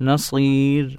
نصير.